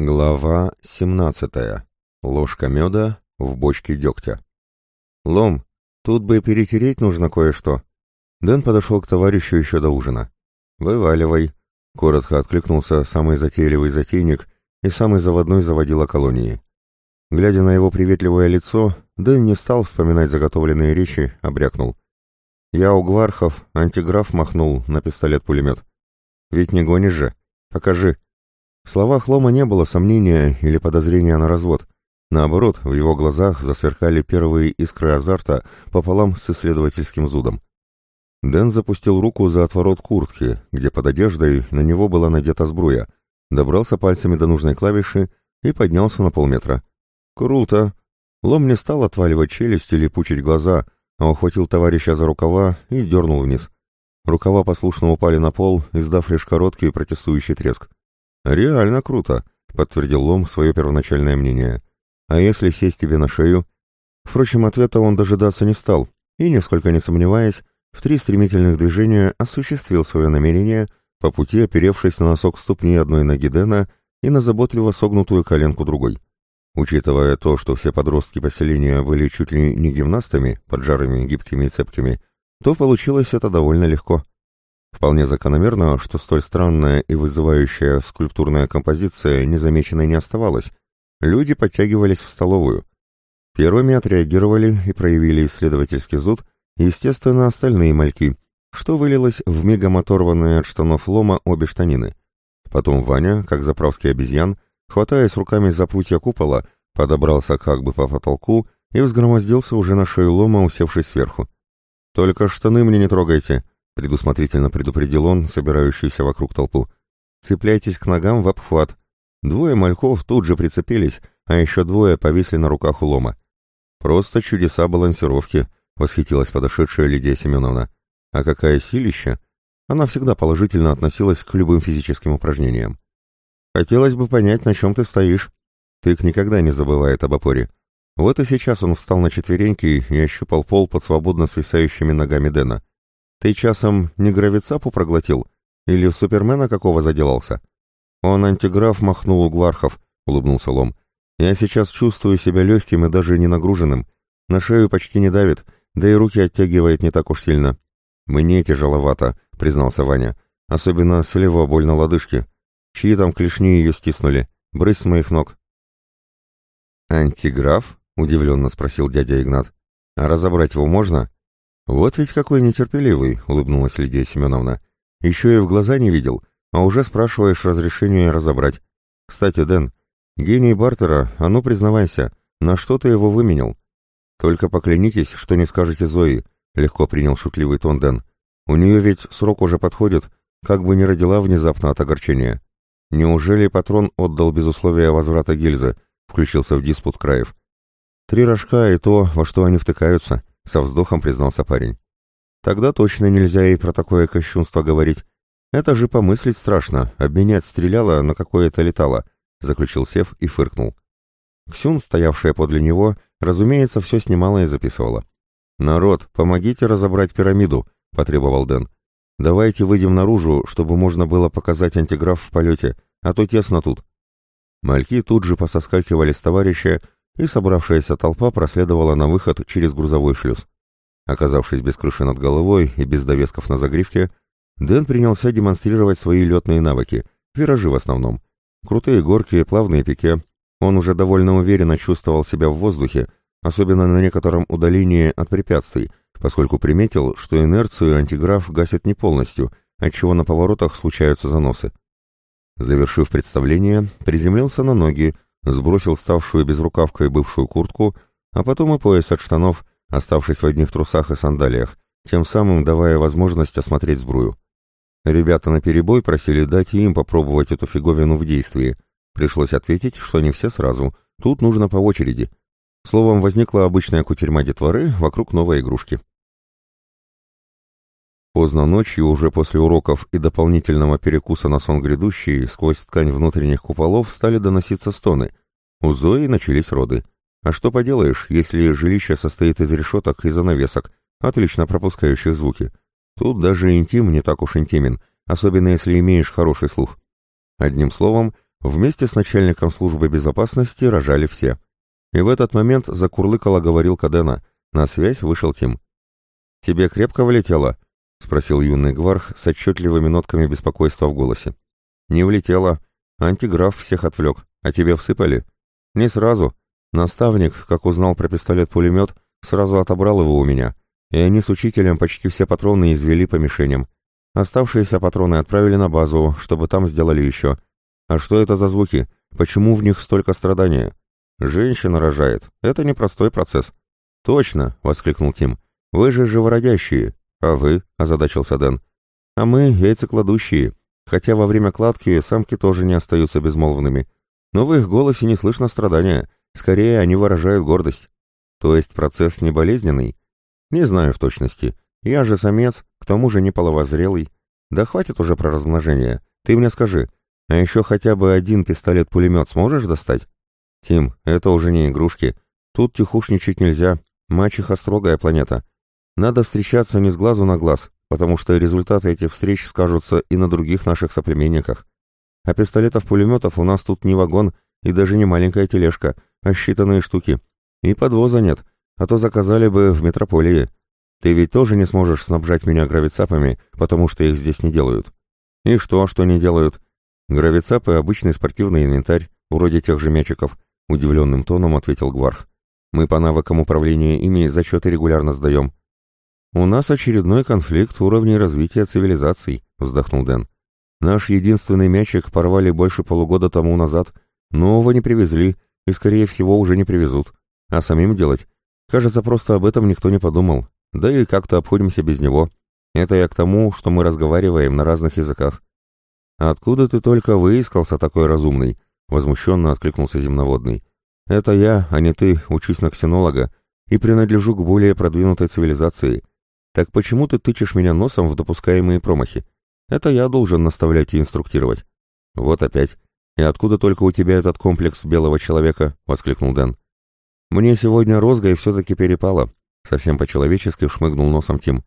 Глава 17. Ложка меда в бочке дегтя. «Лом, тут бы перетереть нужно кое-что». Дэн подошел к товарищу еще до ужина. «Вываливай», — коротко откликнулся самый затейливый затейник и самый заводной заводила колонии. Глядя на его приветливое лицо, Дэн не стал вспоминать заготовленные речи, обрякнул. «Я у Гвархов антиграф махнул на пистолет-пулемет. Ведь не гонишь же? Покажи». В словах Лома не было сомнения или подозрения на развод. Наоборот, в его глазах засверкали первые искры азарта пополам с исследовательским зудом. Дэн запустил руку за отворот куртки, где под одеждой на него была надета сбруя, добрался пальцами до нужной клавиши и поднялся на полметра. «Круто!» Лом не стал отваливать челюсть или пучить глаза, а ухватил товарища за рукава и дернул вниз. Рукава послушно упали на пол, издав лишь короткий протестующий треск. «Реально круто», — подтвердил Лом свое первоначальное мнение. «А если сесть тебе на шею?» Впрочем, ответа он дожидаться не стал, и, несколько не сомневаясь, в три стремительных движения осуществил свое намерение, по пути оперевшись на носок ступни одной ноги Дэна и на заботливо согнутую коленку другой. Учитывая то, что все подростки поселения были чуть ли не гимнастами, поджарыми, гибкими и цепкими, то получилось это довольно легко. Вполне закономерно, что столь странная и вызывающая скульптурная композиция незамеченной не оставалась. Люди подтягивались в столовую. Первыми отреагировали и проявили исследовательский зуд, естественно, остальные мальки, что вылилось в мигом оторванные от штанов лома обе штанины. Потом Ваня, как заправский обезьян, хватаясь руками за прутья купола, подобрался как бы по потолку и взгромоздился уже на шею лома, усевшись сверху. «Только штаны мне не трогайте», предусмотрительно предупредил он собирающуюся вокруг толпу. «Цепляйтесь к ногам в обхват». Двое мальков тут же прицепились, а еще двое повисли на руках у лома. «Просто чудеса балансировки», — восхитилась подошедшая Лидия Семеновна. «А какая силища!» Она всегда положительно относилась к любым физическим упражнениям. «Хотелось бы понять, на чем ты стоишь». Тык никогда не забывает об опоре. Вот и сейчас он встал на четвереньки и ощупал пол под свободно свисающими ногами Дэна. Ты часом не гравицапу проглотил? Или в Супермена какого заделался? Он антиграф махнул у Гвархов, улыбнулся Лом. Я сейчас чувствую себя легким и даже не нагруженным. На шею почти не давит, да и руки оттягивает не так уж сильно. Мне тяжеловато, признался Ваня. Особенно слева боль на лодыжке. Чьи там клешни ее стиснули? Брысь с моих ног. «Антиграф?» — удивленно спросил дядя Игнат. «А разобрать его можно?» «Вот ведь какой нетерпеливый», — улыбнулась Лидия Семеновна. «Еще и в глаза не видел, а уже спрашиваешь разрешение разобрать. Кстати, Дэн, гений бартера, а ну признавайся, на что ты его выменял?» «Только поклянитесь, что не скажете Зои», — легко принял шутливый тон Дэн. «У нее ведь срок уже подходит, как бы не родила внезапно от огорчения. Неужели патрон отдал без условия возврата гильзы?» — включился в диспут Краев. «Три рожка и то, во что они втыкаются», со вздохом признался парень. Тогда точно нельзя ей про такое кощунство говорить. Это же помыслить страшно, обменять стреляло на какое-то летало, заключил Сев и фыркнул. Ксюн, стоявшая подле него, разумеется, все снимала и записывала. «Народ, помогите разобрать пирамиду», — потребовал Дэн. «Давайте выйдем наружу, чтобы можно было показать антиграф в полете, а то тесно тут». Мальки тут же пососкакивали с товарища и собравшаяся толпа проследовала на выход через грузовой шлюз. Оказавшись без крыши над головой и без довесков на загривке, Дэн принялся демонстрировать свои летные навыки, виражи в основном. Крутые горки, плавные пике. Он уже довольно уверенно чувствовал себя в воздухе, особенно на некотором удалении от препятствий, поскольку приметил, что инерцию антиграф гасит не полностью, отчего на поворотах случаются заносы. Завершив представление, приземлился на ноги, сбросил ставшую безрукавкой бывшую куртку, а потом и пояс от штанов, оставшись в одних трусах и сандалиях, тем самым давая возможность осмотреть сбрую. Ребята наперебой просили дать им попробовать эту фиговину в действии. Пришлось ответить, что не все сразу, тут нужно по очереди. Словом, возникла обычная кутерьма детворы вокруг новой игрушки. Поздно ночью, уже после уроков и дополнительного перекуса на сон грядущий, сквозь ткань внутренних куполов стали доноситься стоны. У Зои начались роды. А что поделаешь, если жилище состоит из решеток и занавесок, отлично пропускающих звуки. Тут даже интим не так уж интимен, особенно если имеешь хороший слух. Одним словом, вместе с начальником службы безопасности рожали все. И в этот момент закурлыкала говорил Кадена. На связь вышел Тим. «Тебе крепко влетело?» — спросил юный гварх с отчетливыми нотками беспокойства в голосе. «Не влетело. Антиграф всех отвлек. А тебе всыпали?» «Не сразу. Наставник, как узнал про пистолет-пулемет, сразу отобрал его у меня, и они с учителем почти все патроны извели по мишеням. Оставшиеся патроны отправили на базу, чтобы там сделали еще. А что это за звуки? Почему в них столько страдания? Женщина рожает. Это непростой процесс. Точно, воскликнул Тим. Вы же живородящие. А вы? озадачился Дэн. А мы яйцекладущие. Хотя во время кладки самки тоже не остаются безмолвными. Но в их голосе не слышно страдания. Скорее, они выражают гордость. То есть процесс не болезненный? Не знаю в точности. Я же самец, к тому же не половозрелый. Да хватит уже про размножение. Ты мне скажи, а еще хотя бы один пистолет-пулемет сможешь достать? Тим, это уже не игрушки. Тут тихушничать нельзя. Мачеха строгая планета. Надо встречаться не с глазу на глаз, потому что результаты этих встреч скажутся и на других наших соплеменниках. А пистолетов-пулеметов у нас тут не вагон и даже не маленькая тележка, а считанные штуки. И подвоза нет, а то заказали бы в метрополии. Ты ведь тоже не сможешь снабжать меня гравицапами, потому что их здесь не делают. И что, что не делают? Гравицапы — обычный спортивный инвентарь, вроде тех же мячиков, удивленным тоном ответил Гварх. Мы по навыкам управления ими зачеты регулярно сдаем. У нас очередной конфликт уровней развития цивилизаций, вздохнул Дэн. Наш единственный мячик порвали больше полугода тому назад, нового не привезли и, скорее всего, уже не привезут. А самим делать? Кажется, просто об этом никто не подумал. Да и как-то обходимся без него. Это я к тому, что мы разговариваем на разных языках. «Откуда ты только выискался такой разумный?» — возмущенно откликнулся земноводный. «Это я, а не ты, учусь на ксенолога и принадлежу к более продвинутой цивилизации. Так почему ты тычешь меня носом в допускаемые промахи? Это я должен наставлять и инструктировать». «Вот опять. И откуда только у тебя этот комплекс белого человека?» — воскликнул Дэн. «Мне сегодня розгой все-таки перепало», — совсем по-человечески шмыгнул носом Тим.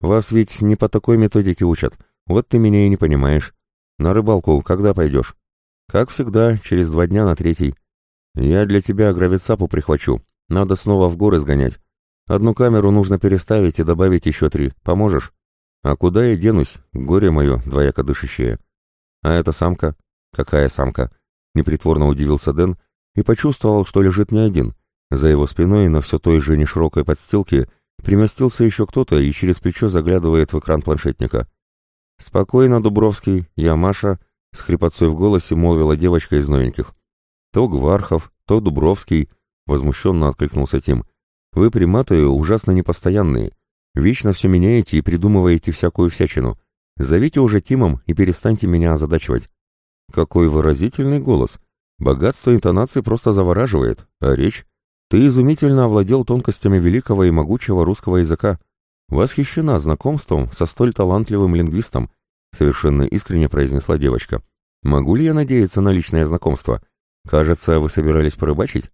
«Вас ведь не по такой методике учат. Вот ты меня и не понимаешь. На рыбалку когда пойдешь?» «Как всегда, через два дня на третий. Я для тебя гравицапу прихвачу. Надо снова в горы сгонять. Одну камеру нужно переставить и добавить еще три. Поможешь?» «А куда я денусь? Горе мое, двояко дышащее». «А это самка?» «Какая самка?» Непритворно удивился Дэн и почувствовал, что лежит не один — за его спиной на все той же неширокой подстилке примостился еще кто-то и через плечо заглядывает в экран планшетника. «Спокойно, Дубровский, я Маша», — с хрипотцой в голосе молвила девочка из новеньких. «То Гвархов, то Дубровский», — возмущенно откликнулся Тим. «Вы, приматы, ужасно непостоянные. Вечно все меняете и придумываете всякую всячину. Зовите уже Тимом и перестаньте меня озадачивать». «Какой выразительный голос! Богатство интонации просто завораживает, а речь ты изумительно овладел тонкостями великого и могучего русского языка. Восхищена знакомством со столь талантливым лингвистом, совершенно искренне произнесла девочка. Могу ли я надеяться на личное знакомство? Кажется, вы собирались порыбачить?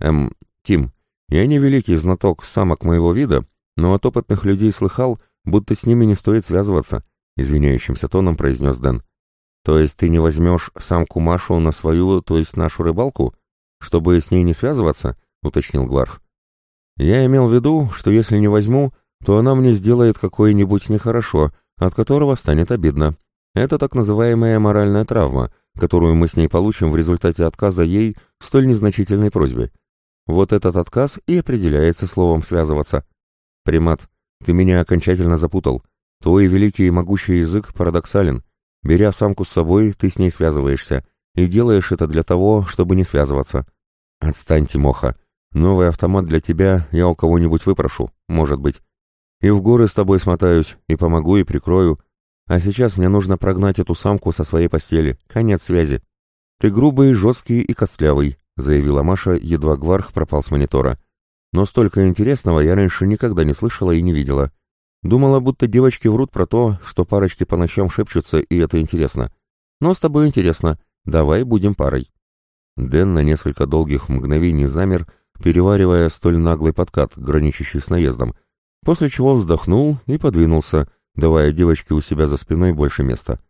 Эм, Тим, я не великий знаток самок моего вида, но от опытных людей слыхал, будто с ними не стоит связываться, извиняющимся тоном произнес Дэн. То есть ты не возьмешь самку Машу на свою, то есть нашу рыбалку, чтобы с ней не связываться? — уточнил Гларх. «Я имел в виду, что если не возьму, то она мне сделает какое-нибудь нехорошо, от которого станет обидно. Это так называемая моральная травма, которую мы с ней получим в результате отказа ей в столь незначительной просьбе. Вот этот отказ и определяется словом «связываться». Примат, ты меня окончательно запутал. Твой великий и могучий язык парадоксален. Беря самку с собой, ты с ней связываешься, и делаешь это для того, чтобы не связываться. Отстань, Тимоха. Новый автомат для тебя я у кого-нибудь выпрошу, может быть. И в горы с тобой смотаюсь, и помогу, и прикрою. А сейчас мне нужно прогнать эту самку со своей постели. Конец связи. Ты грубый, жесткий и костлявый, заявила Маша, едва Гварх пропал с монитора. Но столько интересного я раньше никогда не слышала и не видела. Думала, будто девочки врут про то, что парочки по ночам шепчутся, и это интересно. Но с тобой интересно. Давай будем парой. Дэн на несколько долгих мгновений замер, переваривая столь наглый подкат, граничащий с наездом, после чего вздохнул и подвинулся, давая девочке у себя за спиной больше места.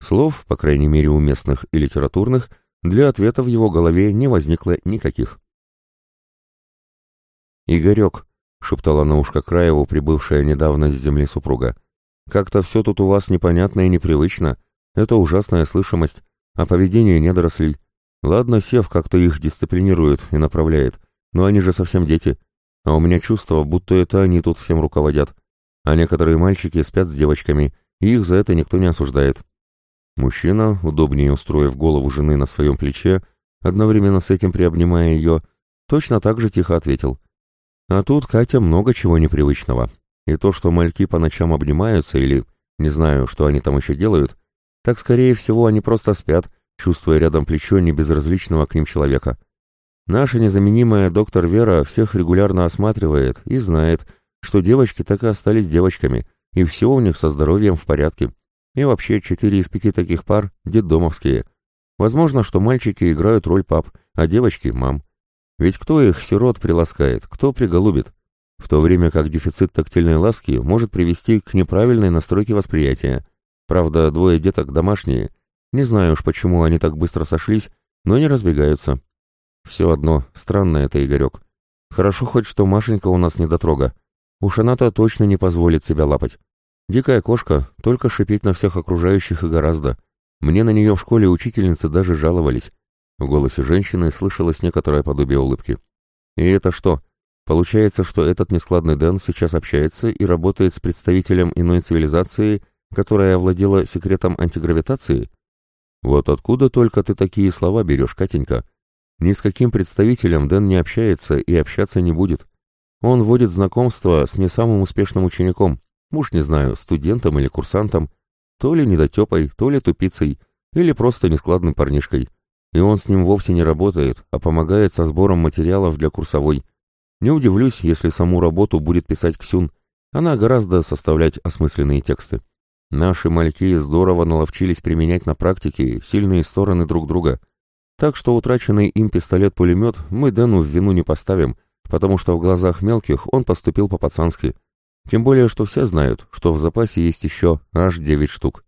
Слов, по крайней мере уместных и литературных, для ответа в его голове не возникло никаких. «Игорек», — шептала на ушко Краеву, прибывшая недавно с земли супруга, — «как-то все тут у вас непонятно и непривычно. Это ужасная слышимость, а поведение недорослей. Ладно, Сев как-то их дисциплинирует и направляет, но они же совсем дети. А у меня чувство, будто это они тут всем руководят. А некоторые мальчики спят с девочками, и их за это никто не осуждает». Мужчина, удобнее устроив голову жены на своем плече, одновременно с этим приобнимая ее, точно так же тихо ответил. А тут Катя много чего непривычного. И то, что мальки по ночам обнимаются или, не знаю, что они там еще делают, так, скорее всего, они просто спят, чувствуя рядом плечо небезразличного к ним человека. Наша незаменимая доктор Вера всех регулярно осматривает и знает, что девочки так и остались девочками, и все у них со здоровьем в порядке. И вообще, четыре из пяти таких пар – детдомовские. Возможно, что мальчики играют роль пап, а девочки – мам. Ведь кто их, сирот, приласкает, кто приголубит? В то время как дефицит тактильной ласки может привести к неправильной настройке восприятия. Правда, двое деток домашние. Не знаю уж, почему они так быстро сошлись, но не разбегаются. Все одно, странно это, Игорек. Хорошо хоть, что Машенька у нас недотрога. Уж она-то точно не позволит себя лапать. Дикая кошка, только шипеть на всех окружающих и гораздо. Мне на нее в школе учительницы даже жаловались. В голосе женщины слышалось некоторое подобие улыбки. «И это что? Получается, что этот нескладный Дэн сейчас общается и работает с представителем иной цивилизации, которая овладела секретом антигравитации? Вот откуда только ты такие слова берешь, Катенька? Ни с каким представителем Дэн не общается и общаться не будет. Он вводит знакомство с не самым успешным учеником, уж не знаю, студентом или курсантом, то ли недотепой, то ли тупицей, или просто нескладным парнишкой. И он с ним вовсе не работает, а помогает со сбором материалов для курсовой. Не удивлюсь, если саму работу будет писать Ксюн. Она гораздо составлять осмысленные тексты. Наши мальки здорово наловчились применять на практике сильные стороны друг друга. Так что утраченный им пистолет-пулемет мы Дэну в вину не поставим, потому что в глазах мелких он поступил по-пацански. Тем более, что все знают, что в запасе есть еще аж девять штук.